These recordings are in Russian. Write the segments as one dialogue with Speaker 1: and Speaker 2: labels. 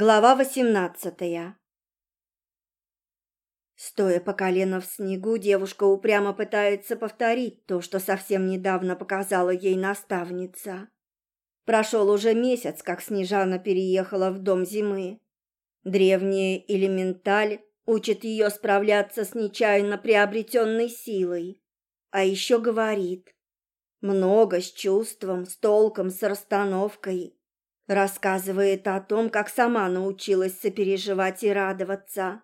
Speaker 1: Глава восемнадцатая Стоя по колено в снегу, девушка упрямо пытается повторить то, что совсем недавно показала ей наставница. Прошел уже месяц, как Снежана переехала в дом зимы. Древняя элементаль учит ее справляться с нечаянно приобретенной силой, а еще говорит много с чувством, с толком, с расстановкой Рассказывает о том, как сама научилась сопереживать и радоваться,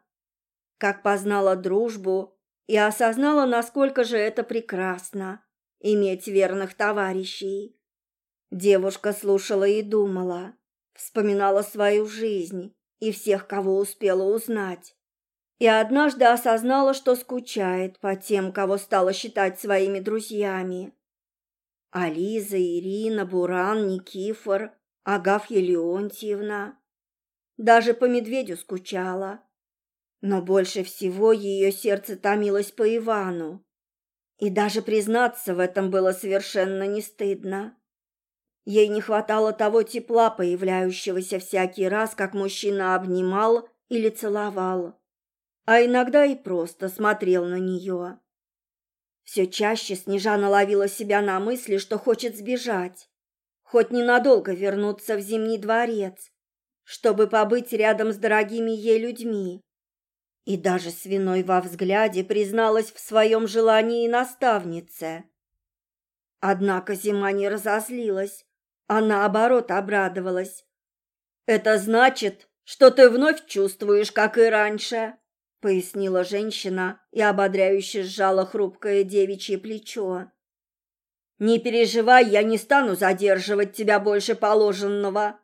Speaker 1: как познала дружбу и осознала, насколько же это прекрасно – иметь верных товарищей. Девушка слушала и думала, вспоминала свою жизнь и всех, кого успела узнать. И однажды осознала, что скучает по тем, кого стала считать своими друзьями. Ализа, Ирина, Буран, Никифор – Агафья Леонтьевна. Даже по медведю скучала. Но больше всего ее сердце томилось по Ивану. И даже признаться в этом было совершенно не стыдно. Ей не хватало того тепла, появляющегося всякий раз, как мужчина обнимал или целовал, а иногда и просто смотрел на нее. Все чаще Снежана ловила себя на мысли, что хочет сбежать хоть ненадолго вернуться в Зимний дворец, чтобы побыть рядом с дорогими ей людьми. И даже свиной во взгляде призналась в своем желании наставнице. Однако зима не разозлилась, а наоборот обрадовалась. «Это значит, что ты вновь чувствуешь, как и раньше», пояснила женщина и ободряюще сжала хрупкое девичье плечо. Не переживай, я не стану задерживать тебя больше положенного.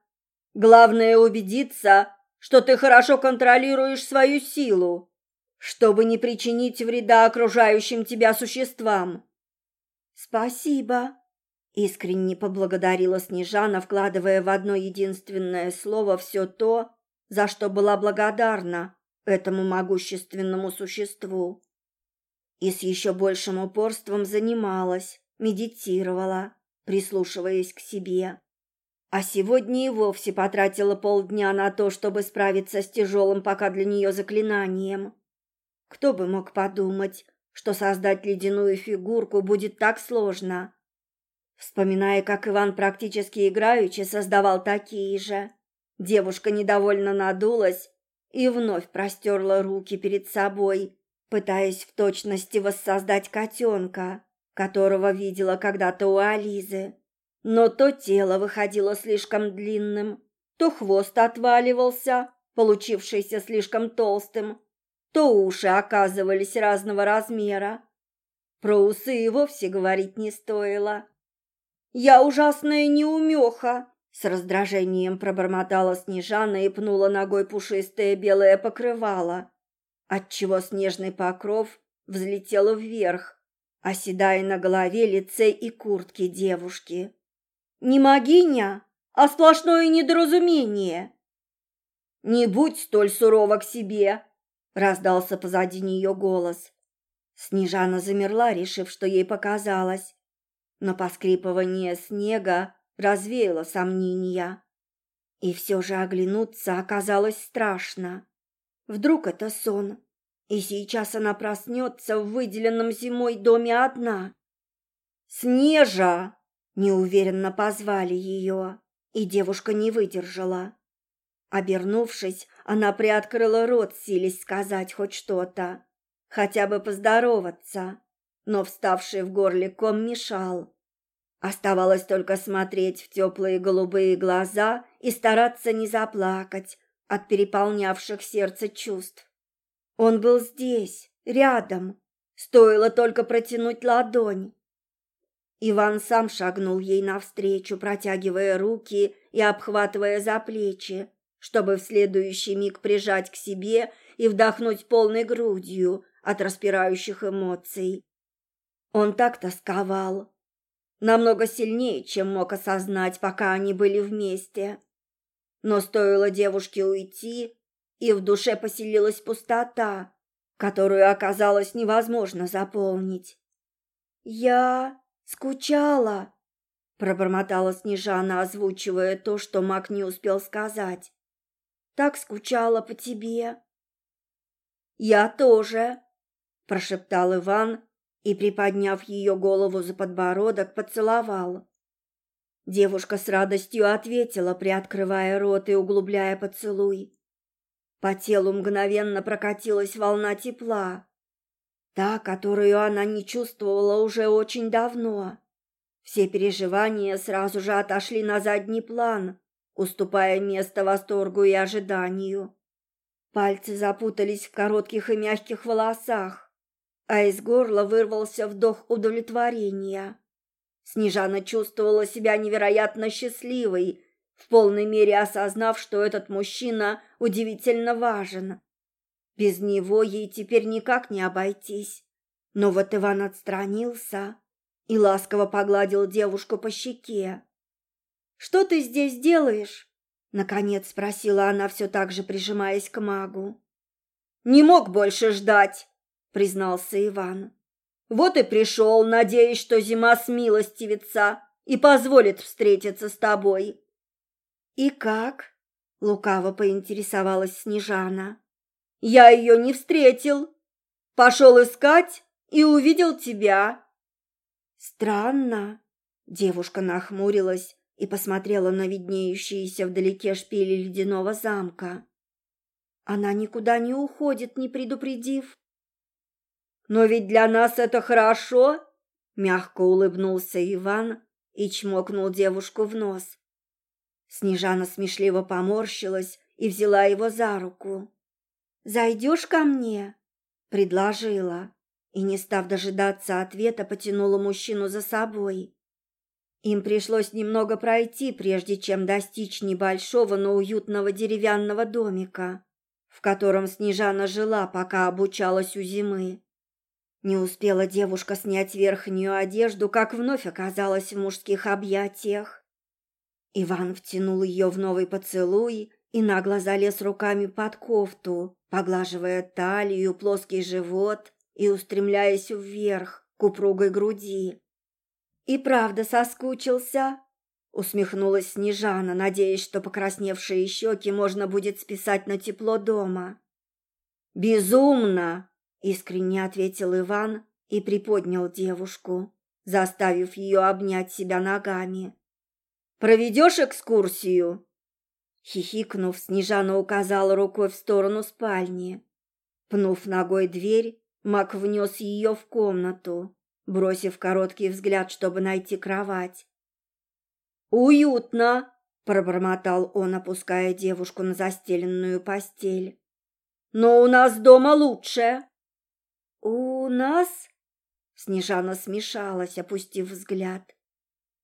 Speaker 1: Главное убедиться, что ты хорошо контролируешь свою силу, чтобы не причинить вреда окружающим тебя существам. Спасибо, искренне поблагодарила Снежана, вкладывая в одно единственное слово все то, за что была благодарна этому могущественному существу. И с еще большим упорством занималась, медитировала, прислушиваясь к себе. А сегодня и вовсе потратила полдня на то, чтобы справиться с тяжелым пока для нее заклинанием. Кто бы мог подумать, что создать ледяную фигурку будет так сложно. Вспоминая, как Иван практически играючи создавал такие же, девушка недовольно надулась и вновь простерла руки перед собой, пытаясь в точности воссоздать котенка которого видела когда-то у Ализы. Но то тело выходило слишком длинным, то хвост отваливался, получившийся слишком толстым, то уши оказывались разного размера. Про усы и вовсе говорить не стоило. «Я ужасная неумеха!» С раздражением пробормотала Снежана и пнула ногой пушистое белое покрывало, отчего снежный покров взлетел вверх, оседая на голове, лице и куртке девушки. «Не могиня, а сплошное недоразумение!» «Не будь столь сурова к себе!» — раздался позади нее голос. Снежана замерла, решив, что ей показалось, но поскрипывание снега развеяло сомнения. И все же оглянуться оказалось страшно. Вдруг это сон? И сейчас она проснется в выделенном зимой доме одна. «Снежа!» – неуверенно позвали ее, и девушка не выдержала. Обернувшись, она приоткрыла рот, силясь сказать хоть что-то, хотя бы поздороваться, но вставший в горле ком мешал. Оставалось только смотреть в теплые голубые глаза и стараться не заплакать от переполнявших сердце чувств. Он был здесь, рядом. Стоило только протянуть ладонь. Иван сам шагнул ей навстречу, протягивая руки и обхватывая за плечи, чтобы в следующий миг прижать к себе и вдохнуть полной грудью от распирающих эмоций. Он так тосковал, намного сильнее, чем мог осознать, пока они были вместе. Но стоило девушке уйти, и в душе поселилась пустота, которую оказалось невозможно заполнить. «Я скучала», — пробормотала Снежана, озвучивая то, что маг не успел сказать. так скучала по тебе». «Я тоже», – прошептал Иван и, приподняв ее голову за подбородок, поцеловал. Девушка с радостью ответила, приоткрывая рот и углубляя поцелуй. По телу мгновенно прокатилась волна тепла, та, которую она не чувствовала уже очень давно. Все переживания сразу же отошли на задний план, уступая место восторгу и ожиданию. Пальцы запутались в коротких и мягких волосах, а из горла вырвался вдох удовлетворения. Снежана чувствовала себя невероятно счастливой, в полной мере осознав, что этот мужчина удивительно важен. Без него ей теперь никак не обойтись. Но вот Иван отстранился и ласково погладил девушку по щеке. «Что ты здесь делаешь?» Наконец спросила она, все так же прижимаясь к магу. «Не мог больше ждать», — признался Иван. «Вот и пришел, надеясь, что зима смилостивится и позволит встретиться с тобой». «И как?» — лукаво поинтересовалась Снежана. «Я ее не встретил. Пошел искать и увидел тебя». «Странно», — девушка нахмурилась и посмотрела на виднеющиеся вдалеке шпили ледяного замка. Она никуда не уходит, не предупредив. «Но ведь для нас это хорошо!» — мягко улыбнулся Иван и чмокнул девушку в нос. Снежана смешливо поморщилась и взяла его за руку. «Зайдешь ко мне?» — предложила, и, не став дожидаться ответа, потянула мужчину за собой. Им пришлось немного пройти, прежде чем достичь небольшого, но уютного деревянного домика, в котором Снежана жила, пока обучалась у зимы. Не успела девушка снять верхнюю одежду, как вновь оказалась в мужских объятиях. Иван втянул ее в новый поцелуй и нагло залез руками под кофту, поглаживая талию, плоский живот и устремляясь вверх к упругой груди. «И правда соскучился?» Усмехнулась Снежана, надеясь, что покрасневшие щеки можно будет списать на тепло дома. «Безумно!» — искренне ответил Иван и приподнял девушку, заставив ее обнять себя ногами. «Проведешь экскурсию?» Хихикнув, Снежана указала рукой в сторону спальни. Пнув ногой дверь, Мак внес ее в комнату бросив короткий взгляд, чтобы найти кровать. «Уютно!» – пробормотал он, опуская девушку на застеленную постель. «Но у нас дома лучше!» «У нас?» – Снежана смешалась, опустив взгляд.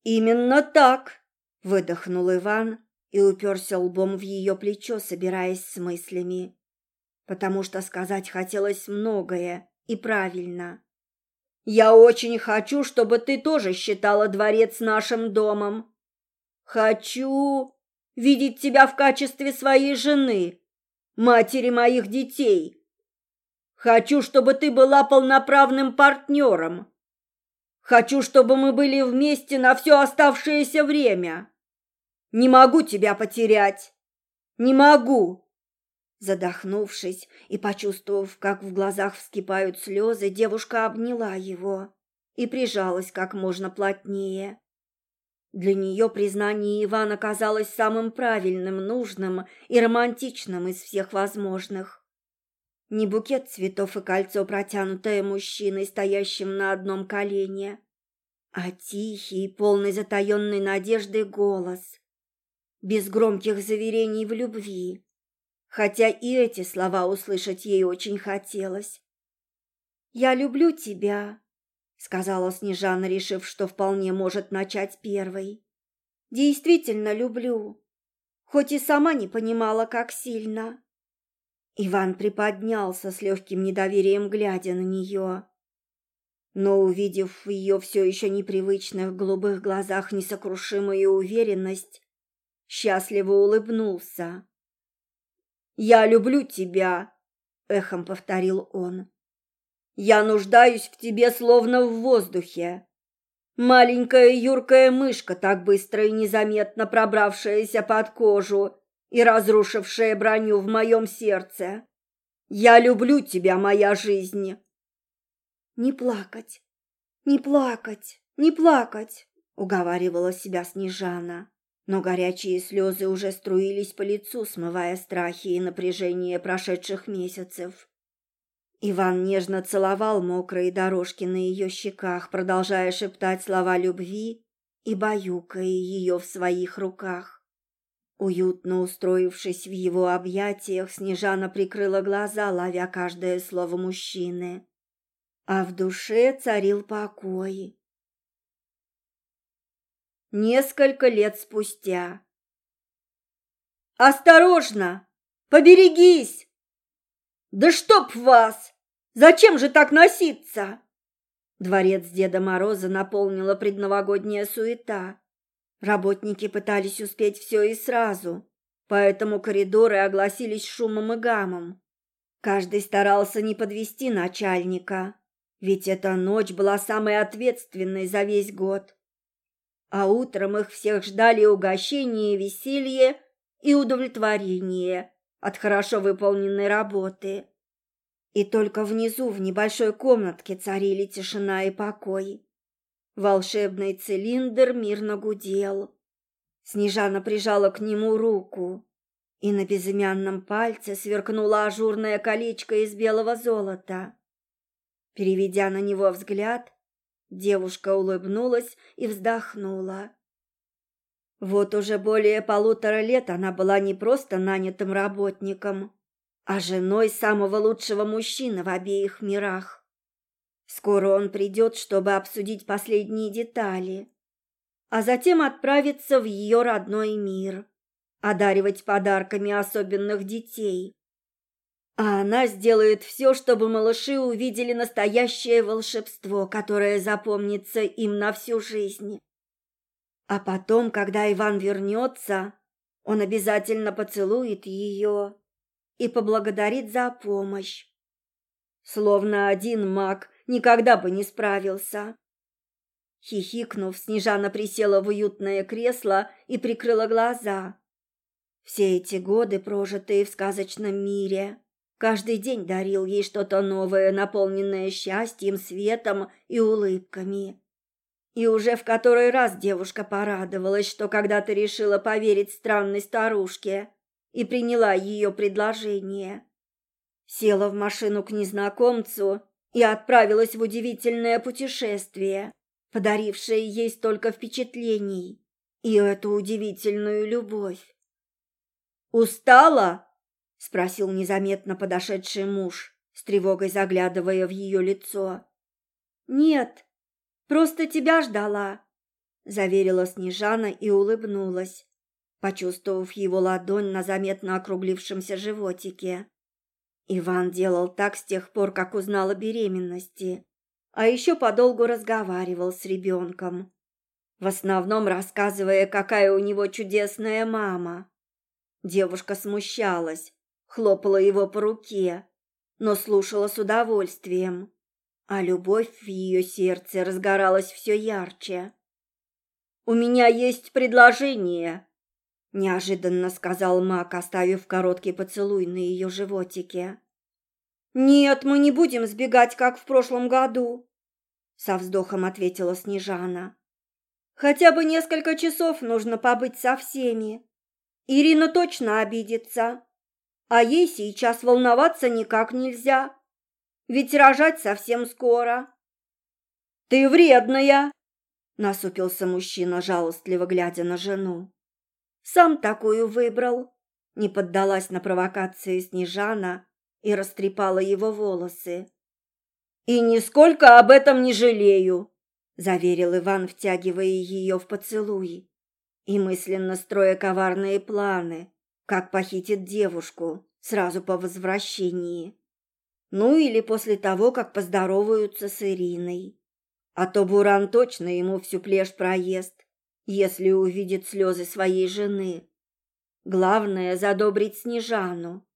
Speaker 1: «Именно так!» – выдохнул Иван и уперся лбом в ее плечо, собираясь с мыслями. Потому что сказать хотелось многое и правильно. Я очень хочу, чтобы ты тоже считала дворец нашим домом. Хочу видеть тебя в качестве своей жены, матери моих детей. Хочу, чтобы ты была полноправным партнером. Хочу, чтобы мы были вместе на все оставшееся время. Не могу тебя потерять. Не могу. Задохнувшись и почувствовав, как в глазах вскипают слезы, девушка обняла его и прижалась как можно плотнее. Для нее признание Ивана казалось самым правильным, нужным и романтичным из всех возможных. Не букет цветов и кольцо, протянутое мужчиной, стоящим на одном колене, а тихий, полный затаенной надежды голос, без громких заверений в любви хотя и эти слова услышать ей очень хотелось. «Я люблю тебя», — сказала Снежана, решив, что вполне может начать первой. «Действительно люблю, хоть и сама не понимала, как сильно». Иван приподнялся с легким недоверием, глядя на нее. Но, увидев в ее все еще непривычных голубых глазах несокрушимую уверенность, счастливо улыбнулся. «Я люблю тебя», — эхом повторил он. «Я нуждаюсь в тебе словно в воздухе. Маленькая юркая мышка, так быстро и незаметно пробравшаяся под кожу и разрушившая броню в моем сердце. Я люблю тебя, моя жизнь. Не плакать, не плакать, не плакать, уговаривала себя Снежана, но горячие слезы уже струились по лицу, смывая страхи и напряжение прошедших месяцев. Иван нежно целовал мокрые дорожки на ее щеках, продолжая шептать слова любви и баюкая ее в своих руках. Уютно устроившись в его объятиях, Снежана прикрыла глаза, ловя каждое слово мужчины. А в душе царил покой. Несколько лет спустя. «Осторожно! Поберегись!» «Да чтоб вас! Зачем же так носиться?» Дворец Деда Мороза наполнила предновогодняя суета. Работники пытались успеть все и сразу, поэтому коридоры огласились шумом и гамом. Каждый старался не подвести начальника, ведь эта ночь была самой ответственной за весь год. А утром их всех ждали угощение, веселье и удовлетворение от хорошо выполненной работы. И только внизу, в небольшой комнатке, царили тишина и покой. Волшебный цилиндр мирно гудел. Снежана прижала к нему руку, и на безымянном пальце сверкнуло ажурное колечко из белого золота. Переведя на него взгляд, девушка улыбнулась и вздохнула. Вот уже более полутора лет она была не просто нанятым работником, а женой самого лучшего мужчины в обеих мирах. Скоро он придет, чтобы обсудить последние детали, а затем отправиться в ее родной мир, одаривать подарками особенных детей. А она сделает все, чтобы малыши увидели настоящее волшебство, которое запомнится им на всю жизнь. А потом, когда Иван вернется, он обязательно поцелует ее и поблагодарит за помощь. Словно один маг никогда бы не справился. Хихикнув, Снежана присела в уютное кресло и прикрыла глаза. Все эти годы, прожитые в сказочном мире, каждый день дарил ей что-то новое, наполненное счастьем, светом и улыбками. И уже в который раз девушка порадовалась, что когда-то решила поверить странной старушке и приняла ее предложение. Села в машину к незнакомцу и отправилась в удивительное путешествие, подарившее ей столько впечатлений и эту удивительную любовь. «Устала?» — спросил незаметно подошедший муж, с тревогой заглядывая в ее лицо. «Нет, Просто тебя ждала, заверила Снежана и улыбнулась, почувствовав его ладонь на заметно округлившемся животике. Иван делал так с тех пор, как узнал о беременности, а еще подолгу разговаривал с ребенком, в основном рассказывая, какая у него чудесная мама. Девушка смущалась, хлопала его по руке, но слушала с удовольствием а любовь в ее сердце разгоралась все ярче. «У меня есть предложение», — неожиданно сказал Мак, оставив короткий поцелуй на ее животике. «Нет, мы не будем сбегать, как в прошлом году», — со вздохом ответила Снежана. «Хотя бы несколько часов нужно побыть со всеми. Ирина точно обидится, а ей сейчас волноваться никак нельзя» ведь рожать совсем скоро. Ты вредная, насупился мужчина, жалостливо глядя на жену. Сам такую выбрал, не поддалась на провокации Снежана и растрепала его волосы. И нисколько об этом не жалею, заверил Иван, втягивая ее в поцелуй и мысленно строя коварные планы, как похитит девушку сразу по возвращении. Ну или после того, как поздороваются с Ириной. А то Буран точно ему всю плешь проест, если увидит слезы своей жены. Главное — задобрить Снежану,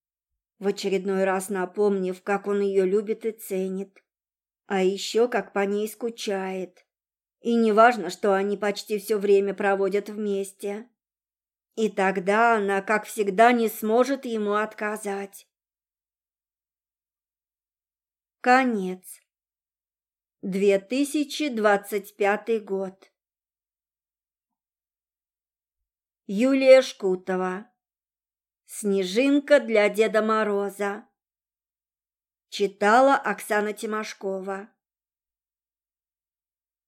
Speaker 1: в очередной раз напомнив, как он ее любит и ценит. А еще как по ней скучает. И не важно, что они почти все время проводят вместе. И тогда она, как всегда, не сможет ему отказать. Конец. 2025 год. Юлия Шкутова. Снежинка для Деда Мороза. Читала Оксана Тимошкова.